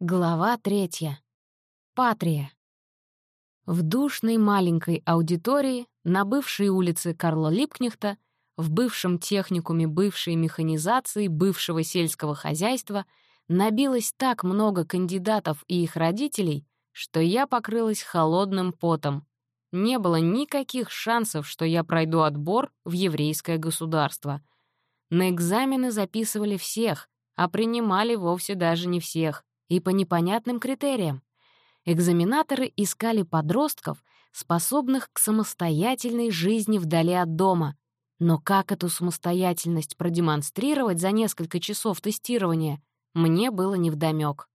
Глава третья. Патрия. В душной маленькой аудитории на бывшей улице Карла Липкнехта, в бывшем техникуме бывшей механизации бывшего сельского хозяйства набилось так много кандидатов и их родителей, что я покрылась холодным потом. Не было никаких шансов, что я пройду отбор в еврейское государство. На экзамены записывали всех, а принимали вовсе даже не всех и по непонятным критериям. Экзаменаторы искали подростков, способных к самостоятельной жизни вдали от дома. Но как эту самостоятельность продемонстрировать за несколько часов тестирования, мне было невдомёк.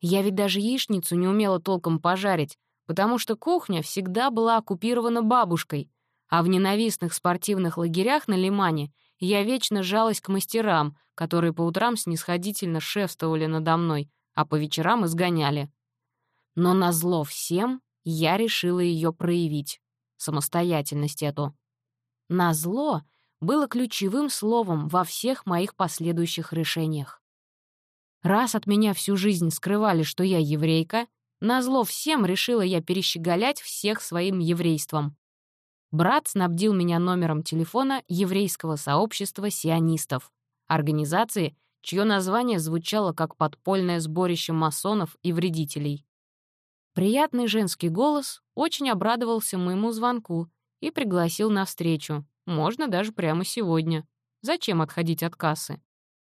Я ведь даже яичницу не умела толком пожарить, потому что кухня всегда была оккупирована бабушкой, а в ненавистных спортивных лагерях на Лимане я вечно жалась к мастерам, которые по утрам снисходительно шефствовали надо мной, а по вечерам изгоняли. Но назло всем я решила ее проявить. Самостоятельность эту. Назло было ключевым словом во всех моих последующих решениях. Раз от меня всю жизнь скрывали, что я еврейка, назло всем решила я перещеголять всех своим еврейством. Брат снабдил меня номером телефона еврейского сообщества сионистов, организации, чье название звучало как подпольное сборище масонов и вредителей. Приятный женский голос очень обрадовался моему звонку и пригласил на встречу. Можно даже прямо сегодня. Зачем отходить от кассы?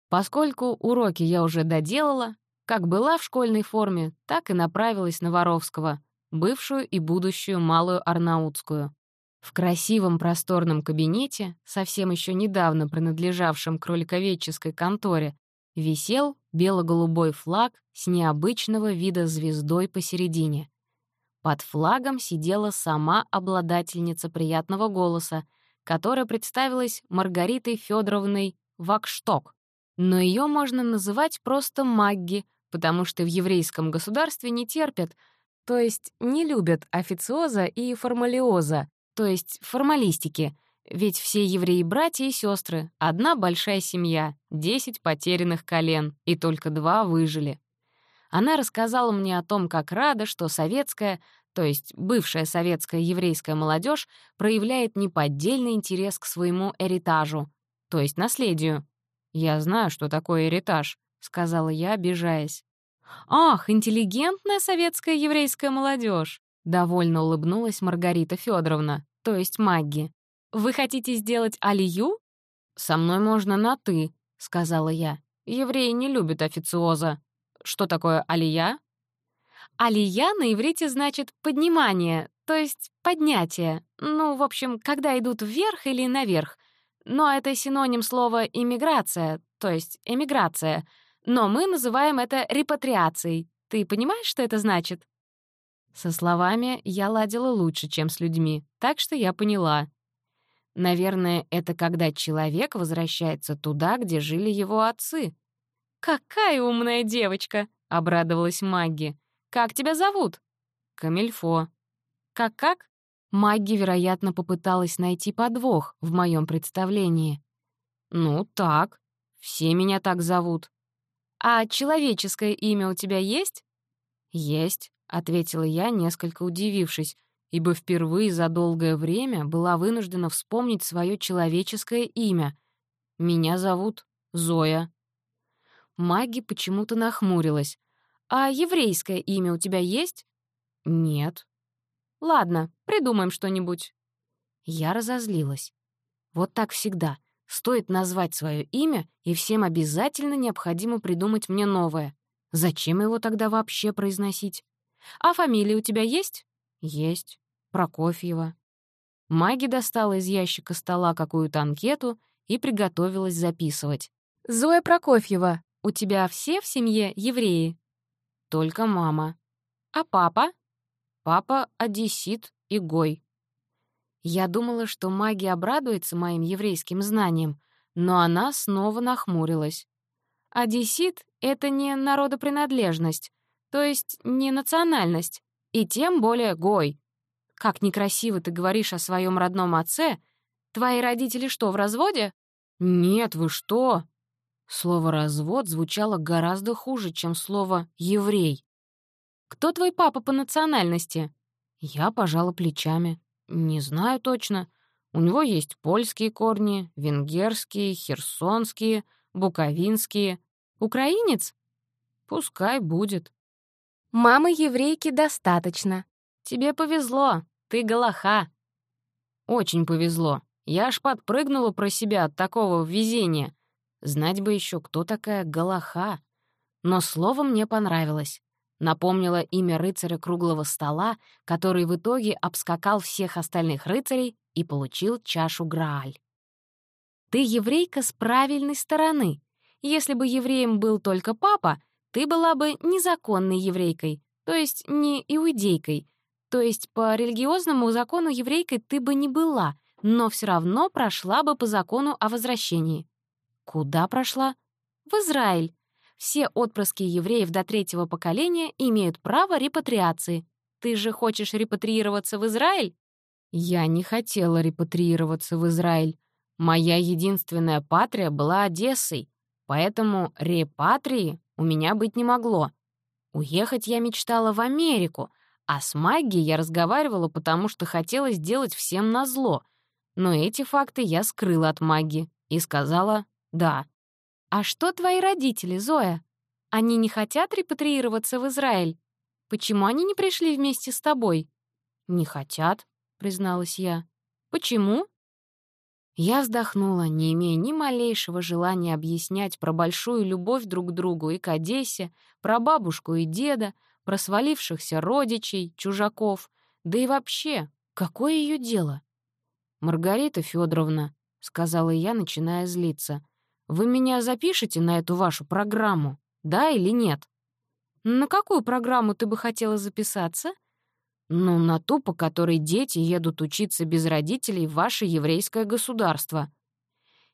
Поскольку уроки я уже доделала, как была в школьной форме, так и направилась на Воровского, бывшую и будущую Малую Арнаутскую. В красивом просторном кабинете, совсем еще недавно принадлежавшем кроликоведческой конторе, висел бело-голубой флаг с необычного вида звездой посередине. Под флагом сидела сама обладательница приятного голоса, которая представилась Маргаритой Федоровной Вакшток, но ее можно называть просто Магги, потому что в еврейском государстве не терпят, то есть не любят официоза и формалиоза, то есть формалистики — ведь все евреи — братья и сестры, одна большая семья, десять потерянных колен, и только два выжили. Она рассказала мне о том, как рада, что советская, то есть бывшая советская еврейская молодежь проявляет неподдельный интерес к своему эритажу, то есть наследию. «Я знаю, что такое эритаж», — сказала я, обижаясь. «Ах, интеллигентная советская еврейская молодежь! довольно улыбнулась Маргарита Федоровна, то есть Магги. «Вы хотите сделать алию?» «Со мной можно на «ты», — сказала я. «Евреи не любят официоза. Что такое алия?» «Алия на иврите значит «поднимание», то есть «поднятие». Ну, в общем, когда идут вверх или наверх. Но это синоним слова «иммиграция», то есть «эмиграция». Но мы называем это репатриацией. Ты понимаешь, что это значит? Со словами я ладила лучше, чем с людьми, так что я поняла. Наверное, это когда человек возвращается туда, где жили его отцы. «Какая умная девочка!» — обрадовалась Магги. «Как тебя зовут?» «Камильфо». «Как-как?» Магги, вероятно, попыталась найти подвох в моем представлении. «Ну, так. Все меня так зовут». «А человеческое имя у тебя есть?» «Есть», — ответила я, несколько удивившись, ибо впервые за долгое время была вынуждена вспомнить свое человеческое имя. Меня зовут Зоя. Маги почему-то нахмурилась. «А еврейское имя у тебя есть?» «Нет». «Ладно, придумаем что-нибудь». Я разозлилась. Вот так всегда. Стоит назвать свое имя, и всем обязательно необходимо придумать мне новое. Зачем его тогда вообще произносить? А фамилия у тебя есть? Есть. Прокофьева. Маги достала из ящика стола какую-то анкету и приготовилась записывать. «Зоя Прокофьева, у тебя все в семье евреи?» «Только мама». «А папа?» «Папа — одессит и гой». Я думала, что маги обрадуется моим еврейским знаниям, но она снова нахмурилась. «Одессит — это не народопринадлежность, то есть не национальность, и тем более гой. Как некрасиво ты говоришь о своем родном отце. Твои родители что, в разводе? Нет, вы что? Слово «развод» звучало гораздо хуже, чем слово «еврей». «Кто твой папа по национальности?» Я пожала плечами. «Не знаю точно. У него есть польские корни, венгерские, херсонские, буковинские. Украинец? Пускай будет». «Мамы еврейки достаточно. Тебе повезло, ты голоха». «Очень повезло. Я аж подпрыгнула про себя от такого везения. Знать бы еще, кто такая Галаха. Но слово мне понравилось. Напомнило имя рыцаря круглого стола, который в итоге обскакал всех остальных рыцарей и получил чашу Грааль. «Ты еврейка с правильной стороны. Если бы евреем был только папа, ты была бы незаконной еврейкой, то есть не иудейкой. То есть по религиозному закону еврейкой ты бы не была, но все равно прошла бы по закону о возвращении. Куда прошла? В Израиль. Все отпрыски евреев до третьего поколения имеют право репатриации. Ты же хочешь репатриироваться в Израиль? Я не хотела репатриироваться в Израиль. Моя единственная патрия была Одессой, поэтому репатрии у меня быть не могло. Уехать я мечтала в Америку, а с магией я разговаривала, потому что хотела сделать всем назло. Но эти факты я скрыла от маги и сказала «Да». «А что твои родители, Зоя? Они не хотят репатриироваться в Израиль? Почему они не пришли вместе с тобой?» «Не хотят», — призналась я. «Почему?» Я вздохнула, не имея ни малейшего желания объяснять про большую любовь друг к другу и к Одессе, про бабушку и деда, про свалившихся родичей, чужаков, да и вообще, какое ее дело? «Маргарита Федоровна, сказала я, начиная злиться, вы меня запишете на эту вашу программу, да или нет? На какую программу ты бы хотела записаться? Ну, на ту, по которой дети едут учиться без родителей в ваше еврейское государство.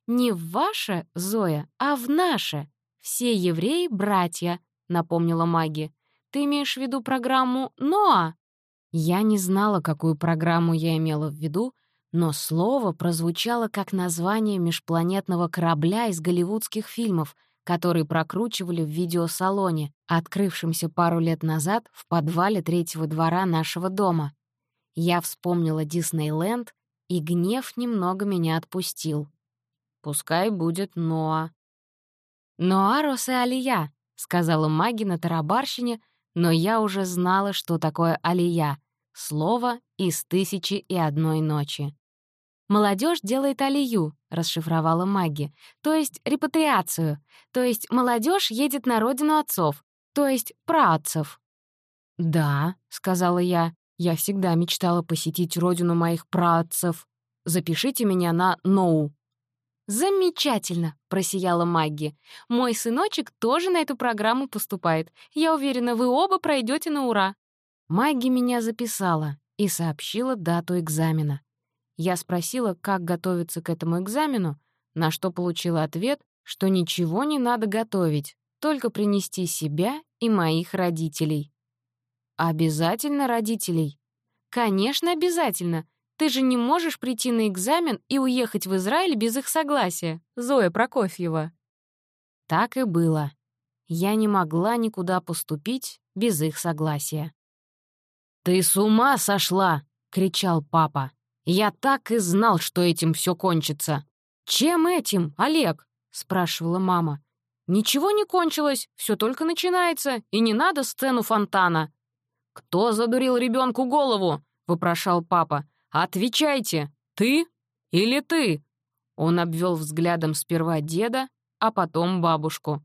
Не в ваше, Зоя, а в наше. Все евреи — братья, напомнила Маги. Ты имеешь в виду программу «Ноа»?» Я не знала, какую программу я имела в виду, но слово прозвучало как название межпланетного корабля из голливудских фильмов, которые прокручивали в видеосалоне, открывшемся пару лет назад в подвале третьего двора нашего дома. Я вспомнила Диснейленд, и гнев немного меня отпустил. Пускай будет Ноа. «Ноа Росе Алия», — сказала маги на тарабарщине, но я уже знала, что такое Алия — слово из «Тысячи и одной ночи». «Молодежь делает алию», — расшифровала Маги, «то есть репатриацию, то есть молодежь едет на родину отцов, то есть праотцев». «Да», — сказала я, — «я всегда мечтала посетить родину моих праотцев. Запишите меня на «Ноу». «Замечательно!» — просияла Магги. «Мой сыночек тоже на эту программу поступает. Я уверена, вы оба пройдете на ура». Магги меня записала и сообщила дату экзамена. Я спросила, как готовиться к этому экзамену, на что получила ответ, что ничего не надо готовить, только принести себя и моих родителей. Обязательно родителей? Конечно, обязательно. Ты же не можешь прийти на экзамен и уехать в Израиль без их согласия, Зоя Прокофьева. Так и было. Я не могла никуда поступить без их согласия. «Ты с ума сошла!» — кричал папа. Я так и знал, что этим все кончится. «Чем этим, Олег?» — спрашивала мама. «Ничего не кончилось, все только начинается, и не надо сцену фонтана». «Кто задурил ребенку голову?» — вопрошал папа. «Отвечайте, ты или ты?» Он обвел взглядом сперва деда, а потом бабушку.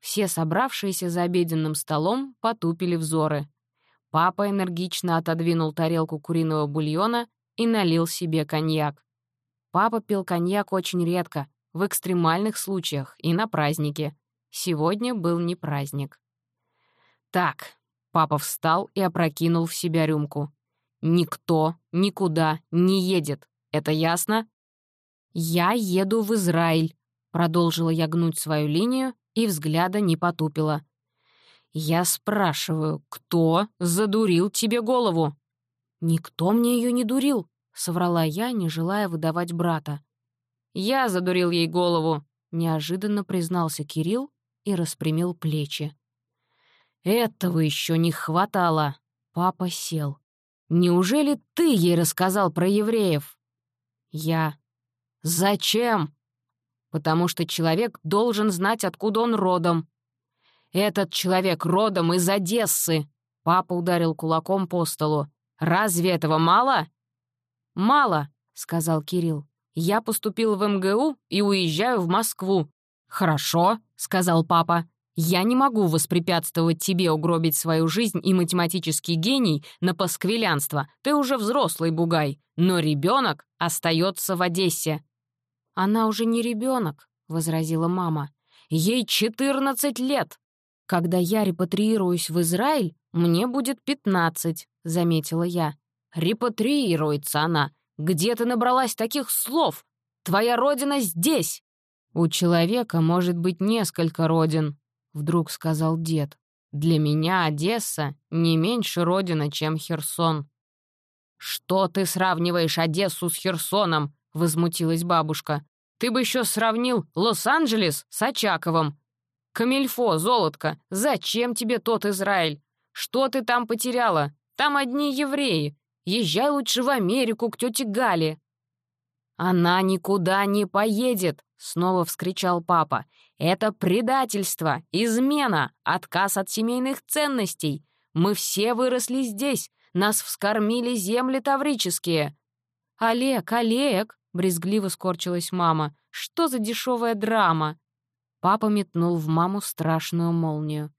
Все собравшиеся за обеденным столом потупили взоры. Папа энергично отодвинул тарелку куриного бульона и налил себе коньяк. Папа пил коньяк очень редко, в экстремальных случаях и на празднике. Сегодня был не праздник. «Так», — папа встал и опрокинул в себя рюмку. «Никто никуда не едет, это ясно?» «Я еду в Израиль», — продолжила я гнуть свою линию и взгляда не потупила. «Я спрашиваю, кто задурил тебе голову?» «Никто мне ее не дурил», — соврала я, не желая выдавать брата. «Я задурил ей голову», — неожиданно признался Кирилл и распрямил плечи. «Этого еще не хватало!» Папа сел. «Неужели ты ей рассказал про евреев?» «Я». «Зачем?» «Потому что человек должен знать, откуда он родом». «Этот человек родом из Одессы!» Папа ударил кулаком по столу. «Разве этого мало?» «Мало», — сказал Кирилл. «Я поступил в МГУ и уезжаю в Москву». «Хорошо», — сказал папа. «Я не могу воспрепятствовать тебе угробить свою жизнь и математический гений на пасквилянство. Ты уже взрослый бугай. Но ребенок остается в Одессе». «Она уже не ребенок», — возразила мама. «Ей 14 лет. Когда я репатриируюсь в Израиль, мне будет 15», — заметила я. «Репатриируется она. Где ты набралась таких слов? Твоя родина здесь!» «У человека может быть несколько родин», — вдруг сказал дед. «Для меня Одесса не меньше родина, чем Херсон». «Что ты сравниваешь Одессу с Херсоном?» — возмутилась бабушка. «Ты бы еще сравнил Лос-Анджелес с Очаковым. Камильфо, золотко, зачем тебе тот Израиль? Что ты там потеряла? Там одни евреи. Езжай лучше в Америку к тете Гале». «Она никуда не поедет!» — снова вскричал папа. «Это предательство, измена, отказ от семейных ценностей. Мы все выросли здесь, нас вскормили земли таврические». «Олег, Олег!» — брезгливо скорчилась мама. «Что за дешевая драма?» Папа метнул в маму страшную молнию.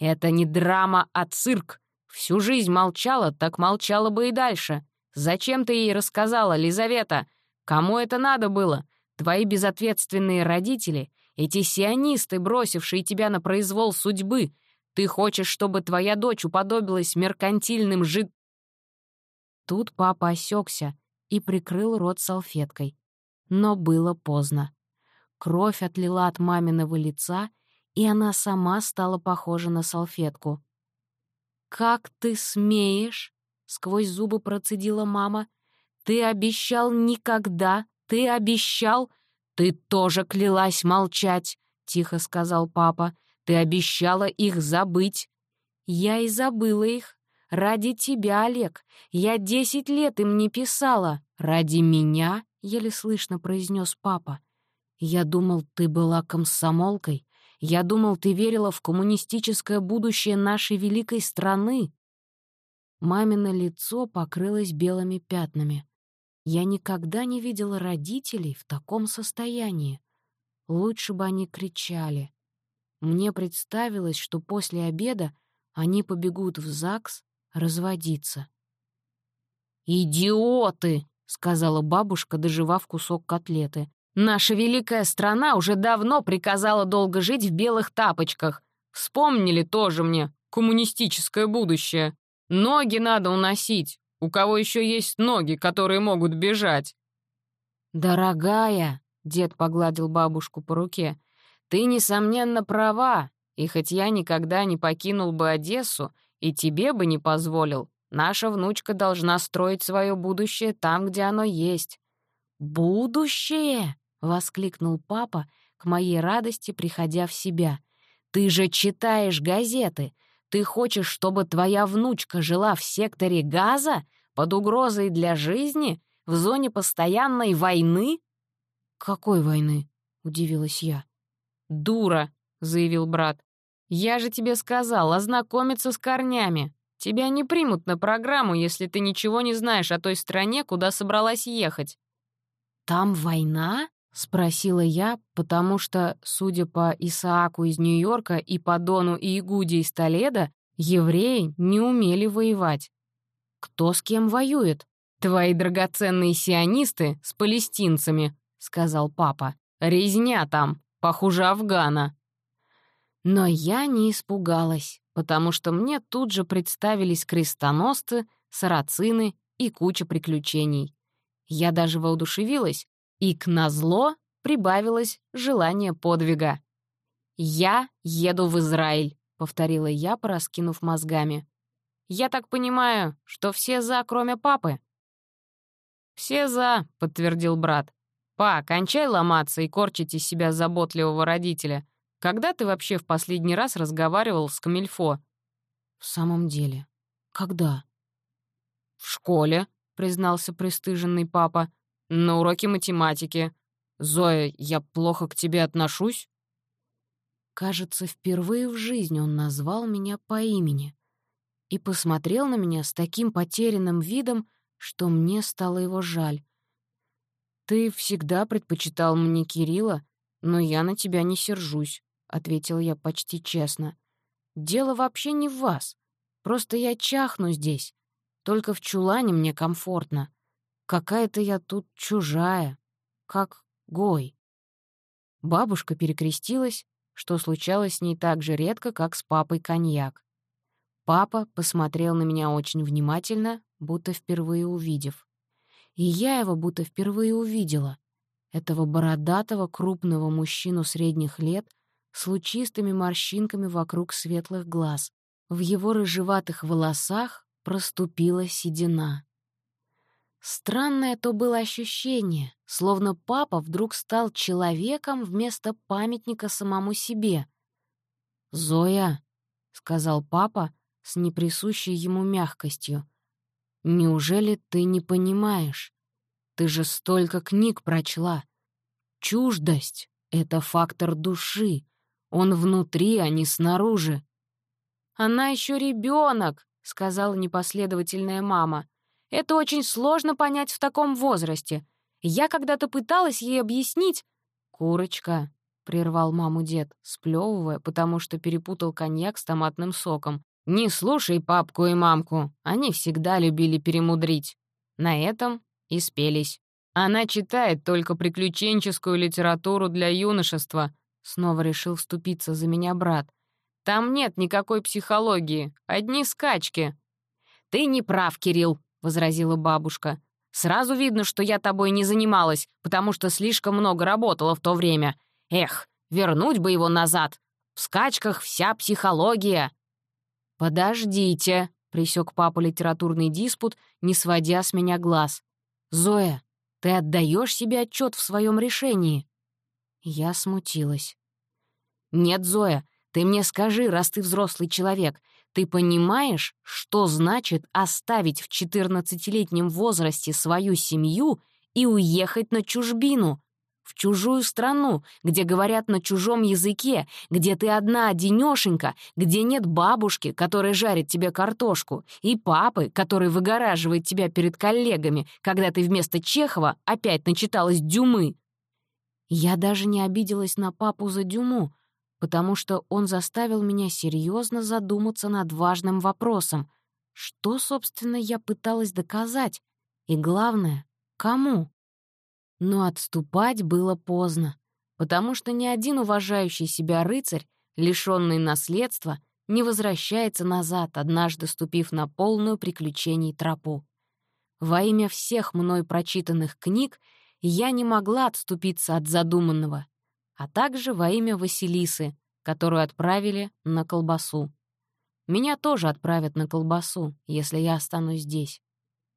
«Это не драма, а цирк. Всю жизнь молчала, так молчала бы и дальше. Зачем ты ей рассказала, Лизавета? Кому это надо было? Твои безответственные родители, эти сионисты, бросившие тебя на произвол судьбы. Ты хочешь, чтобы твоя дочь уподобилась меркантильным жид...» Тут папа осекся и прикрыл рот салфеткой. Но было поздно. Кровь отлила от маминого лица, и она сама стала похожа на салфетку. «Как ты смеешь?» — сквозь зубы процедила мама. «Ты обещал никогда, ты обещал...» «Ты тоже клялась молчать», — тихо сказал папа. «Ты обещала их забыть». «Я и забыла их. Ради тебя, Олег. Я десять лет им не писала. Ради меня?» — еле слышно произнес папа. «Я думал, ты была комсомолкой, я думал, ты верила в коммунистическое будущее нашей великой страны». Мамино лицо покрылось белыми пятнами. Я никогда не видела родителей в таком состоянии. Лучше бы они кричали. Мне представилось, что после обеда они побегут в ЗАГС разводиться. «Идиоты!» — сказала бабушка, доживав кусок котлеты. Наша великая страна уже давно приказала долго жить в белых тапочках. Вспомнили тоже мне коммунистическое будущее. Ноги надо уносить. У кого еще есть ноги, которые могут бежать? «Дорогая», — дед погладил бабушку по руке, — «ты, несомненно, права, и хоть я никогда не покинул бы Одессу, и тебе бы не позволил, наша внучка должна строить свое будущее там, где оно есть». «Будущее?» воскликнул папа, к моей радости приходя в себя. «Ты же читаешь газеты! Ты хочешь, чтобы твоя внучка жила в секторе газа, под угрозой для жизни, в зоне постоянной войны?» «Какой войны?» — удивилась я. «Дура!» — заявил брат. «Я же тебе сказал, ознакомиться с корнями. Тебя не примут на программу, если ты ничего не знаешь о той стране, куда собралась ехать». «Там война?» — спросила я, потому что, судя по Исааку из Нью-Йорка и по Дону и Игуде из Толеда, евреи не умели воевать. «Кто с кем воюет?» «Твои драгоценные сионисты с палестинцами», — сказал папа. «Резня там, похуже Афгана». Но я не испугалась, потому что мне тут же представились крестоносцы, сарацины и куча приключений. Я даже воодушевилась, и к назло прибавилось желание подвига. «Я еду в Израиль», — повторила я, пораскинув мозгами. «Я так понимаю, что все за, кроме папы?» «Все за», — подтвердил брат. «Па, кончай ломаться и корчить из себя заботливого родителя. Когда ты вообще в последний раз разговаривал с Камильфо?» «В самом деле, когда?» «В школе», — признался пристыженный папа. «На уроке математики. Зоя, я плохо к тебе отношусь?» Кажется, впервые в жизни он назвал меня по имени и посмотрел на меня с таким потерянным видом, что мне стало его жаль. «Ты всегда предпочитал мне Кирилла, но я на тебя не сержусь», — ответил я почти честно. «Дело вообще не в вас. Просто я чахну здесь. Только в чулане мне комфортно. Какая-то я тут чужая, как Гой». Бабушка перекрестилась, что случалось с ней так же редко, как с папой коньяк. Папа посмотрел на меня очень внимательно, будто впервые увидев. И я его будто впервые увидела. Этого бородатого крупного мужчину средних лет с лучистыми морщинками вокруг светлых глаз. В его рыжеватых волосах проступила седина. Странное то было ощущение, словно папа вдруг стал человеком вместо памятника самому себе. «Зоя», — сказал папа с неприсущей ему мягкостью, «неужели ты не понимаешь? Ты же столько книг прочла. Чуждость — это фактор души. Он внутри, а не снаружи». «Она еще ребенок», — сказала непоследовательная мама. Это очень сложно понять в таком возрасте. Я когда-то пыталась ей объяснить... «Курочка», — прервал маму дед, сплёвывая, потому что перепутал коньяк с томатным соком. «Не слушай папку и мамку, они всегда любили перемудрить». На этом и спелись. Она читает только приключенческую литературу для юношества. Снова решил вступиться за меня брат. Там нет никакой психологии, одни скачки. «Ты не прав, Кирилл», возразила бабушка. «Сразу видно, что я тобой не занималась, потому что слишком много работала в то время. Эх, вернуть бы его назад. В скачках вся психология». «Подождите», — присек папа литературный диспут, не сводя с меня глаз. «Зоя, ты отдаешь себе отчет в своем решении?» Я смутилась. «Нет, Зоя, ты мне скажи, раз ты взрослый человек, ты понимаешь, что значит оставить в 14-летнем возрасте свою семью и уехать на чужбину, в чужую страну, где говорят на чужом языке, где ты одна одинёшенька, где нет бабушки, которая жарит тебе картошку, и папы, который выгораживает тебя перед коллегами, когда ты вместо Чехова опять начиталась Дюмы. Я даже не обиделась на папу за Дюму, потому что он заставил меня серьезно задуматься над важным вопросом. Что, собственно, я пыталась доказать? И главное, кому? Но отступать было поздно, потому что ни один уважающий себя рыцарь, лишённый наследства, не возвращается назад, однажды ступив на полную приключений тропу. Во имя всех мной прочитанных книг я не могла отступиться от задуманного, а также во имя Василисы, которую отправили на колбасу. Меня тоже отправят на колбасу, если я останусь здесь.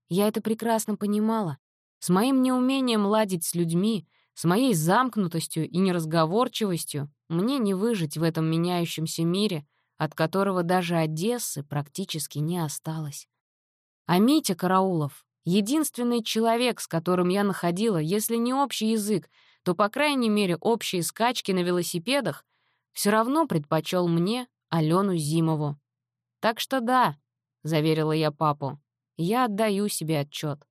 Я это прекрасно понимала. С моим неумением ладить с людьми, с моей замкнутостью и неразговорчивостью мне не выжить в этом меняющемся мире, от которого даже Одессы практически не осталось. А Митя Караулов — единственный человек, с которым я находила, если не общий язык, то, по крайней мере, общие скачки на велосипедах, все равно предпочел мне Алену Зимову. «Так что да», — заверила я папу, — «я отдаю себе отчет.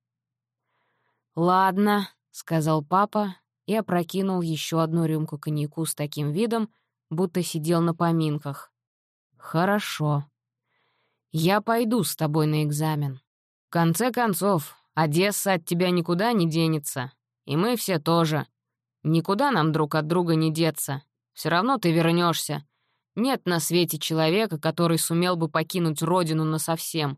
«Ладно», — сказал папа и опрокинул еще одну рюмку коньяку с таким видом, будто сидел на поминках. «Хорошо. Я пойду с тобой на экзамен. В конце концов, Одесса от тебя никуда не денется, и мы все тоже. Никуда нам друг от друга не деться. Все равно ты вернешься. Нет на свете человека, который сумел бы покинуть родину насовсем.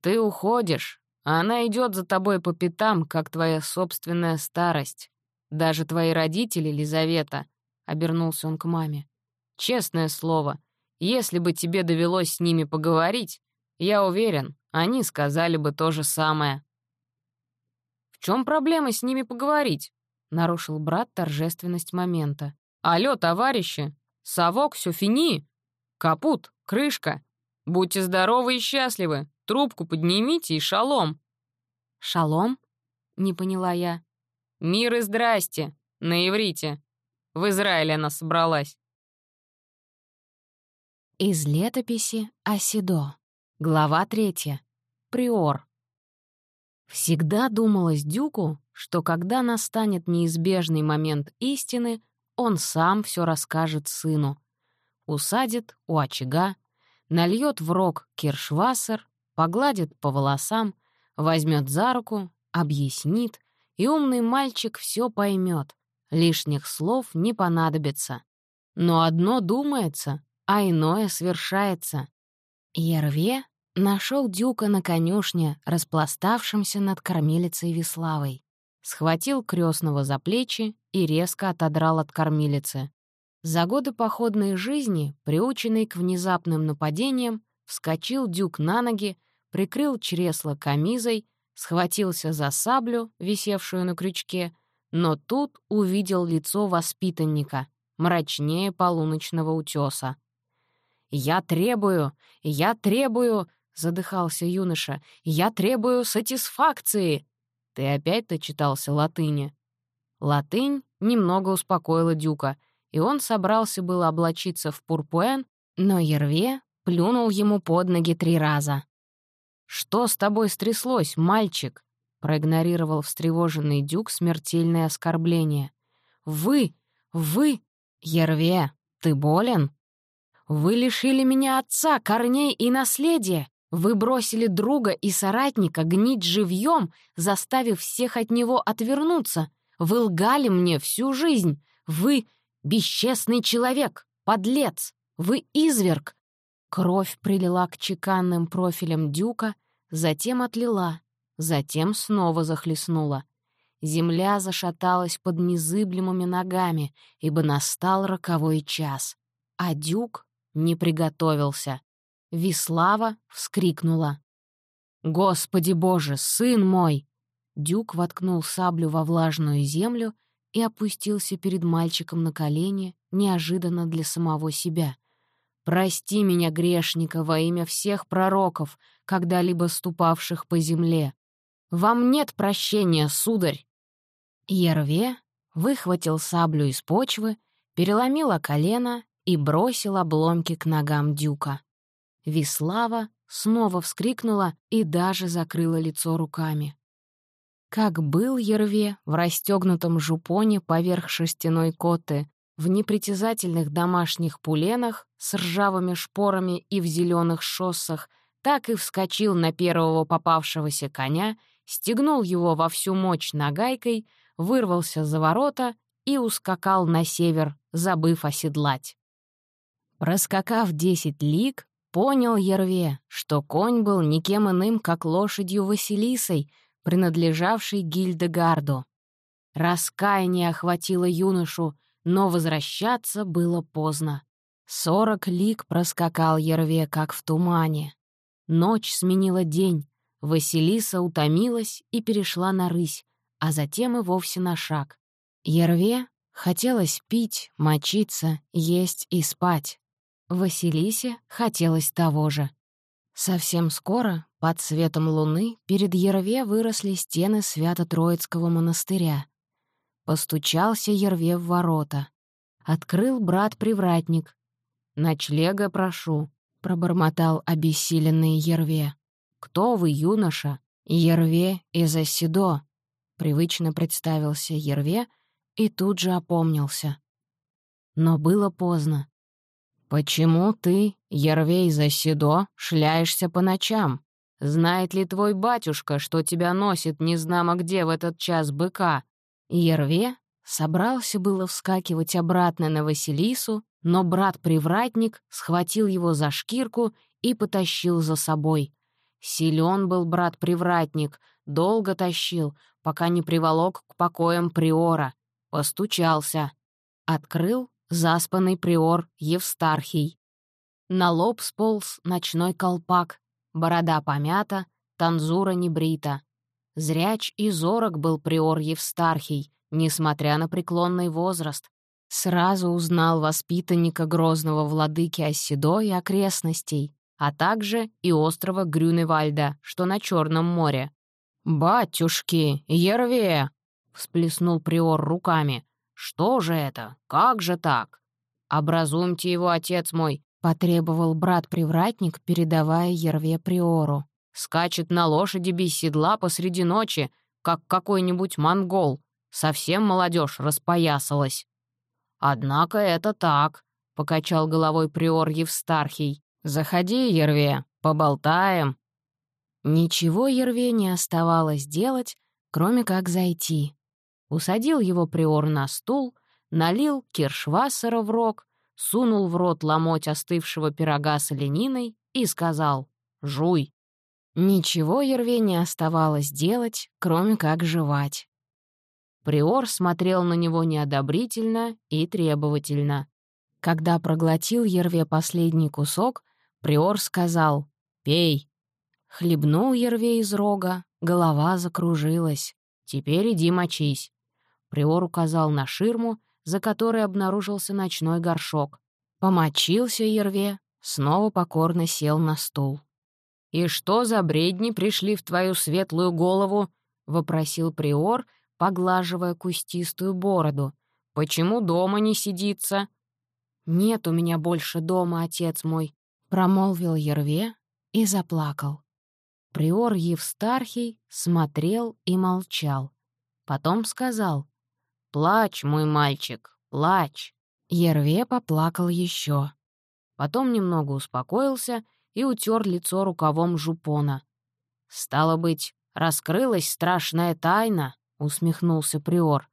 Ты уходишь, а она идет за тобой по пятам, как твоя собственная старость. Даже твои родители, Лизавета, — обернулся он к маме. Честное слово, если бы тебе довелось с ними поговорить, я уверен, они сказали бы то же самое. В чем проблема с ними поговорить? — нарушил брат торжественность момента. «Алло, товарищи! Совок, сюфини! Капут, крышка! Будьте здоровы и счастливы! Трубку поднимите и шалом!» «Шалом?» — не поняла я. «Мир и здрасте!» На иврите. В Израиле она собралась. Из летописи Осидо. Глава третья. Приор. Всегда думалось Дюку, что когда настанет неизбежный момент истины, он сам все расскажет сыну. Усадит у очага, нальет в рог киршвассер, погладит по волосам, возьмет за руку, объяснит, и умный мальчик все поймет. Лишних слов не понадобится. Но одно думается, а иное свершается. Ерве нашел Дюка на конюшне, распластавшемся над кормилицей Веславой. Схватил крестного за плечи и резко отодрал от кормилицы. За годы походной жизни, приученный к внезапным нападениям, вскочил Дюк на ноги, прикрыл чресло камизой, схватился за саблю, висевшую на крючке, но тут увидел лицо воспитанника, мрачнее полуночного утеса. «Я требую! Я требую!» — задыхался юноша. «Я требую сатисфакции!» «Ты опять-то читался латыни?» Латынь немного успокоила Дюка, и он собрался было облачиться в пурпуэн, но Ерве плюнул ему под ноги три раза. «Что с тобой стряслось, мальчик?» Проигнорировал встревоженный Дюк смертельное оскорбление. «Вы! Вы! Ерве, ты болен? Вы лишили меня отца, корней и наследия! Вы бросили друга и соратника гнить живьем, заставив всех от него отвернуться! Вы лгали мне всю жизнь! Вы — бесчестный человек, подлец! Вы — изверг!» Кровь прилила к чеканным профилям Дюка, затем отлила, затем снова захлестнула. Земля зашаталась под незыблемыми ногами, ибо настал роковой час. А Дюк не приготовился. Вислава вскрикнула. «Господи Боже, сын мой!» Дюк воткнул саблю во влажную землю и опустился перед мальчиком на колени, неожиданно для самого себя. «Прости меня, грешника, во имя всех пророков, когда-либо ступавших по земле. Вам нет прощения, сударь!» Ерве выхватил саблю из почвы, переломила колено и бросил обломки к ногам дюка. Вислава снова вскрикнула и даже закрыла лицо руками. Как был Ерве в расстегнутом жупоне поверх шерстяной коты, в непритязательных домашних пуленах с ржавыми шпорами и в зеленых шоссах, так и вскочил на первого попавшегося коня стегнул его во всю мощь нагайкой, вырвался за ворота и ускакал на север, забыв оседлать. Проскакав десять лиг, понял Ерве, что конь был никем иным, как лошадью Василисой, принадлежавшей Гильдегарду. Раскаяние охватило юношу, но возвращаться было поздно. Сорок лиг проскакал Ерве, как в тумане. Ночь сменила день, Василиса утомилась и перешла на рысь, а затем и вовсе на шаг. Ерве хотелось пить, мочиться, есть и спать. Василисе хотелось того же. Совсем скоро, под светом луны, перед Ерве выросли стены Свято-Троицкого монастыря. Постучался Ерве в ворота. Открыл брат-привратник. «Ночлега прошу», — пробормотал обессиленный Ерве. «Кто вы, юноша?» «Ерве из Осидо», — привычно представился Ерве и тут же опомнился. Но было поздно. «Почему ты, Ерве из Осидо, шляешься по ночам? Знает ли твой батюшка, что тебя носит незнамо где в этот час быка?» Ерве собрался было вскакивать обратно на Василису, но брат-привратник схватил его за шкирку и потащил за собой. Силен был брат-привратник, долго тащил, пока не приволок к покоям приора. Постучался. Открыл заспанный приор Евстархий. На лоб сполз ночной колпак, борода помята, танзура не брита. Зряч и зорок был приор Евстархий, несмотря на преклонный возраст. Сразу узнал воспитанника грозного владыки Оссидо и окрестностей, а также и острова Грюневальда, что на Черном море. «Батюшки, Ерве!» — всплеснул приор руками. «Что же это? Как же так? Образумьте его, отец мой!» — потребовал брат-привратник, передавая Ерве приору. «Скачет на лошади без седла посреди ночи, как какой-нибудь монгол. Совсем молодежь распоясалась». «Однако это так», — покачал головой приор Евстархий. «Заходи, Ерве, поболтаем». Ничего Ерве не оставалось делать, кроме как зайти. Усадил его приор на стул, налил киршвассера в рог, сунул в рот ломоть остывшего пирога с олениной и сказал «Жуй». Ничего Ерве не оставалось делать, кроме как жевать. Приор смотрел на него неодобрительно и требовательно. Когда проглотил Ерве последний кусок, Приор сказал «Пей». Хлебнул Ерве из рога, голова закружилась. «Теперь иди мочись». Приор указал на ширму, за которой обнаружился ночной горшок. Помочился Ерве, снова покорно сел на стул. «И что за бредни пришли в твою светлую голову?» — вопросил Приор, поглаживая кустистую бороду. «Почему дома не сидится?» «Нет у меня больше дома, отец мой», — промолвил Ерве и заплакал. Приор Евстархий смотрел и молчал. Потом сказал, «Плачь, мой мальчик, плачь». Ерве поплакал еще. Потом немного успокоился и утер лицо рукавом жупона. «Стало быть, раскрылась страшная тайна», — усмехнулся Приор.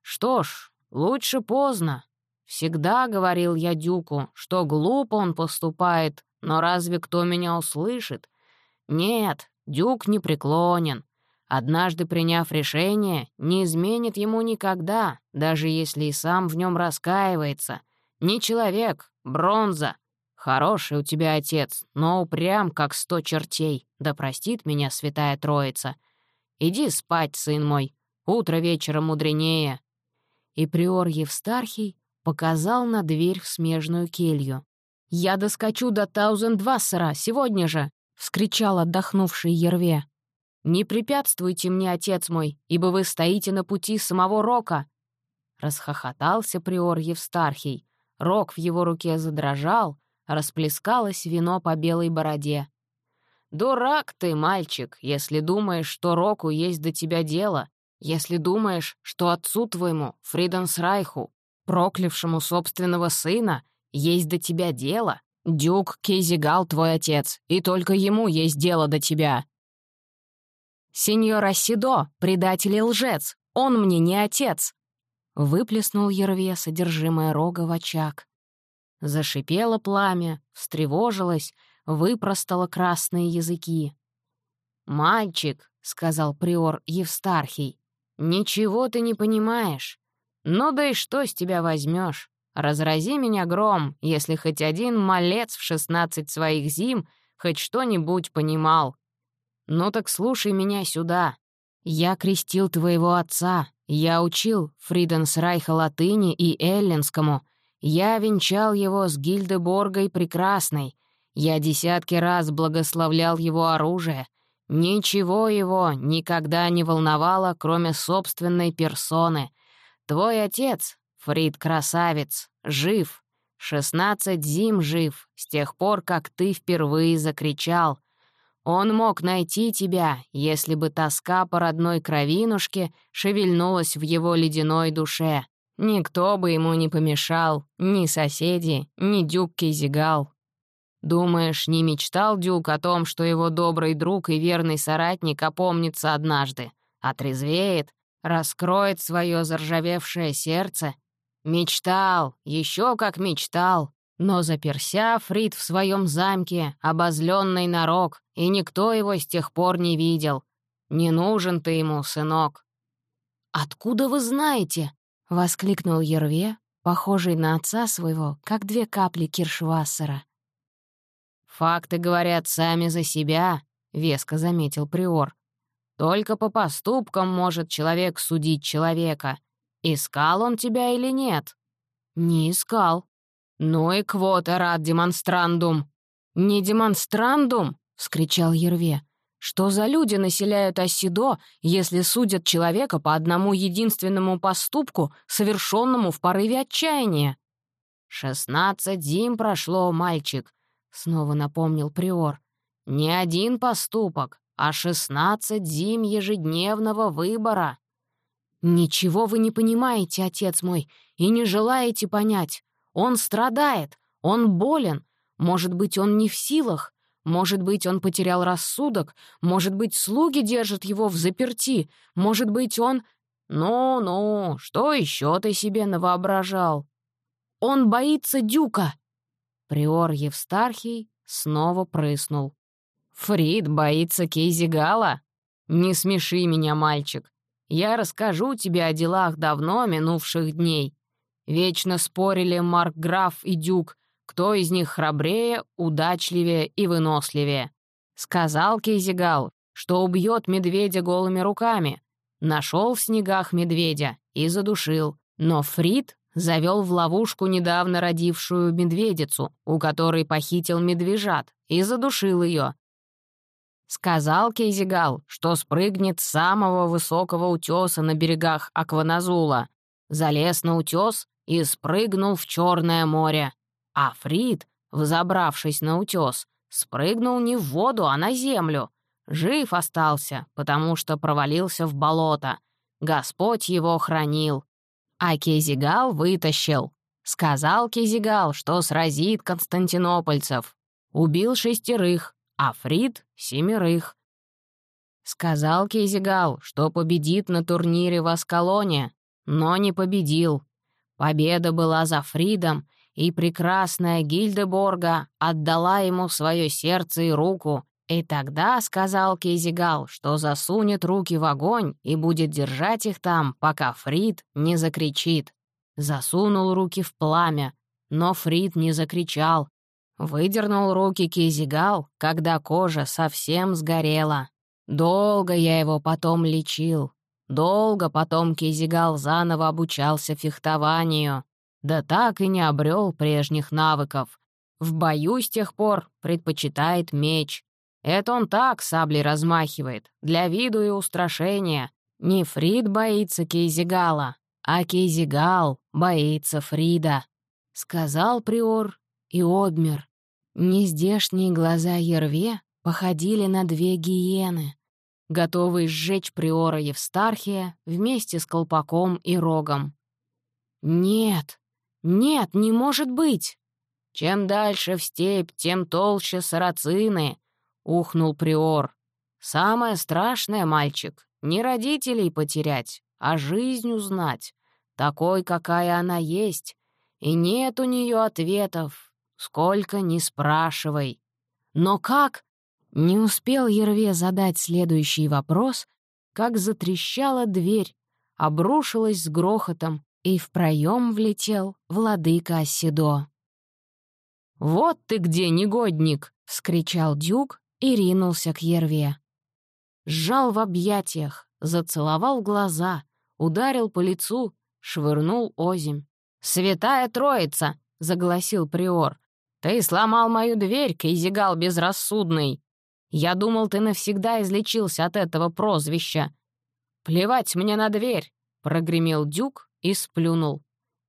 «Что ж, лучше поздно. Всегда говорил я Дюку, что глупо он поступает, но разве кто меня услышит? Нет, Дюк не преклонен. Однажды приняв решение, не изменит ему никогда, даже если и сам в нем раскаивается. Не человек, бронза. Хороший у тебя отец, но упрям, как сто чертей. Да простит меня святая троица. Иди спать, сын мой, утро вечера мудренее». И приор Евстархий показал на дверь в смежную келью. «Я доскочу до Таузендвассера сегодня же!» — вскричал отдохнувший Ерве. «Не препятствуйте мне, отец мой, ибо вы стоите на пути самого Рока!» Расхохотался приор Евстархий. Рок в его руке задрожал, расплескалось вино по белой бороде. «Дурак ты, мальчик, если думаешь, что Року есть до тебя дело, если думаешь, что отцу твоему, Фриденсрайху, проклявшему собственного сына, есть до тебя дело. Дюк Кейзигал твой отец, и только ему есть дело до тебя. Сеньор Асидо, предатель и лжец, он мне не отец. Выплеснул Ерве содержимое рога в очаг. Зашипело пламя, встревожилось, выпростало красные языки. «Мальчик», — сказал приор Евстархий, — «ничего ты не понимаешь. Ну да и что с тебя возьмешь? Разрази меня гром, если хоть один малец в шестнадцать своих зим хоть что-нибудь понимал. Ну так слушай меня сюда. Я крестил твоего отца, я учил Фриденсрайха латыни и эллинскому, я венчал его с Гильдеборгой Прекрасной, я десятки раз благословлял его оружие. Ничего его никогда не волновало, кроме собственной персоны — Твой отец, Фрид Красавец, жив. Шестнадцать зим жив, с тех пор, как ты впервые закричал. Он мог найти тебя, если бы тоска по родной кровинушке шевельнулась в его ледяной душе. Никто бы ему не помешал, ни соседи, ни Дюк Кизигал. Думаешь, не мечтал Дюк о том, что его добрый друг и верный соратник опомнится однажды, отрезвеет, раскроет свое заржавевшее сердце. Мечтал, еще как мечтал, но заперся Фрид в своем замке, обозленный на рог, и никто его с тех пор не видел. Не нужен ты ему, сынок. «Откуда вы знаете?» — воскликнул Ерве, похожий на отца своего, как две капли Киршвассера. «Факты говорят сами за себя», — веско заметил Приор. Только по поступкам может человек судить человека. Искал он тебя или нет?» «Не искал». «Ну и квота рад демонстрандум». «Не демонстрандум?» — вскричал Ерве. «Что за люди населяют Осидо, если судят человека по одному единственному поступку, совершенному в порыве отчаяния?» «Шестнадцать зим прошло, мальчик», — снова напомнил Приор. «Не один поступок, а шестнадцать зим ежедневного выбора». «Ничего вы не понимаете, отец мой, и не желаете понять. Он страдает, он болен. Может быть, он не в силах. Может быть, он потерял рассудок. Может быть, слуги держат его в заперти. Может быть, он... Ну-ну, что еще ты себе навоображал? Он боится дюка. Приор Евстархий снова прыснул. Фрид боится Кейзигала? Не смеши меня, мальчик. Я расскажу тебе о делах давно минувших дней. Вечно спорили Маркграф и Дюк, кто из них храбрее, удачливее и выносливее. Сказал Кейзигал, что убьет медведя голыми руками. Нашел в снегах медведя и задушил. Но Фрид завел в ловушку недавно родившую медведицу, у которой похитил медвежат, и задушил ее. Сказал Кейзигал, что спрыгнет с самого высокого утеса на берегах Акваназула, залез на утес и спрыгнул в Черное море. А Фрид, взобравшись на утес, спрыгнул не в воду, а на землю. Жив остался, потому что провалился в болото. Господь его хранил. А Кезигал вытащил. Сказал Кезигал, что сразит константинопольцев. Убил шестерых, а Фрид — семерых. Сказал Кейзигал, что победит на турнире в Аскалоне, но не победил. Победа была за Фридом, и прекрасная Гильдеборга отдала ему свое сердце и руку, и тогда сказал Кейзигал, что засунет руки в огонь и будет держать их там, пока Фрид не закричит. Засунул руки в пламя, но Фрид не закричал, Выдернул руки Кизигал, когда кожа совсем сгорела. Долго я его потом лечил. Долго потом Кизигал заново обучался фехтованию. Да так и не обрел прежних навыков. В бою с тех пор предпочитает меч. Это он так саблей размахивает, для виду и устрашения. Не Фрид боится Кейзигала, а Кейзигал боится Фрида», — сказал Приор и обмер. Нездешние глаза Ерве походили на две гиены, готовые сжечь приора Евстархия вместе с колпаком и рогом. «Нет, нет, не может быть! Чем дальше в степь, тем толще сарацины!» — ухнул приор. «Самое страшное, мальчик, не родителей потерять, а жизнь узнать, такой, какая она есть, и нет у нее ответов, Сколько не спрашивай. Но как? Не успел Ерве задать следующий вопрос, как затрещала дверь, обрушилась с грохотом, и в проем влетел владыка Оседо. «Вот ты где, негодник!» — вскричал Дюк и ринулся к Ерве. Сжал в объятиях, зацеловал глаза, ударил по лицу, швырнул озимь. «Святая Троица!» — загласил приор. «Ты сломал мою дверь, Кейзигал безрассудный. Я думал, ты навсегда излечился от этого прозвища». «Плевать мне на дверь», — прогремел Дюк и сплюнул.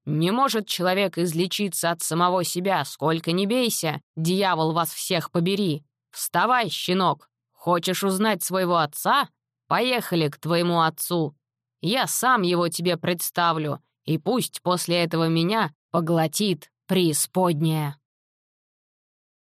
«Не может человек излечиться от самого себя, сколько не бейся, дьявол вас всех побери. Вставай, щенок. Хочешь узнать своего отца? Поехали к твоему отцу. Я сам его тебе представлю, и пусть после этого меня поглотит преисподняя».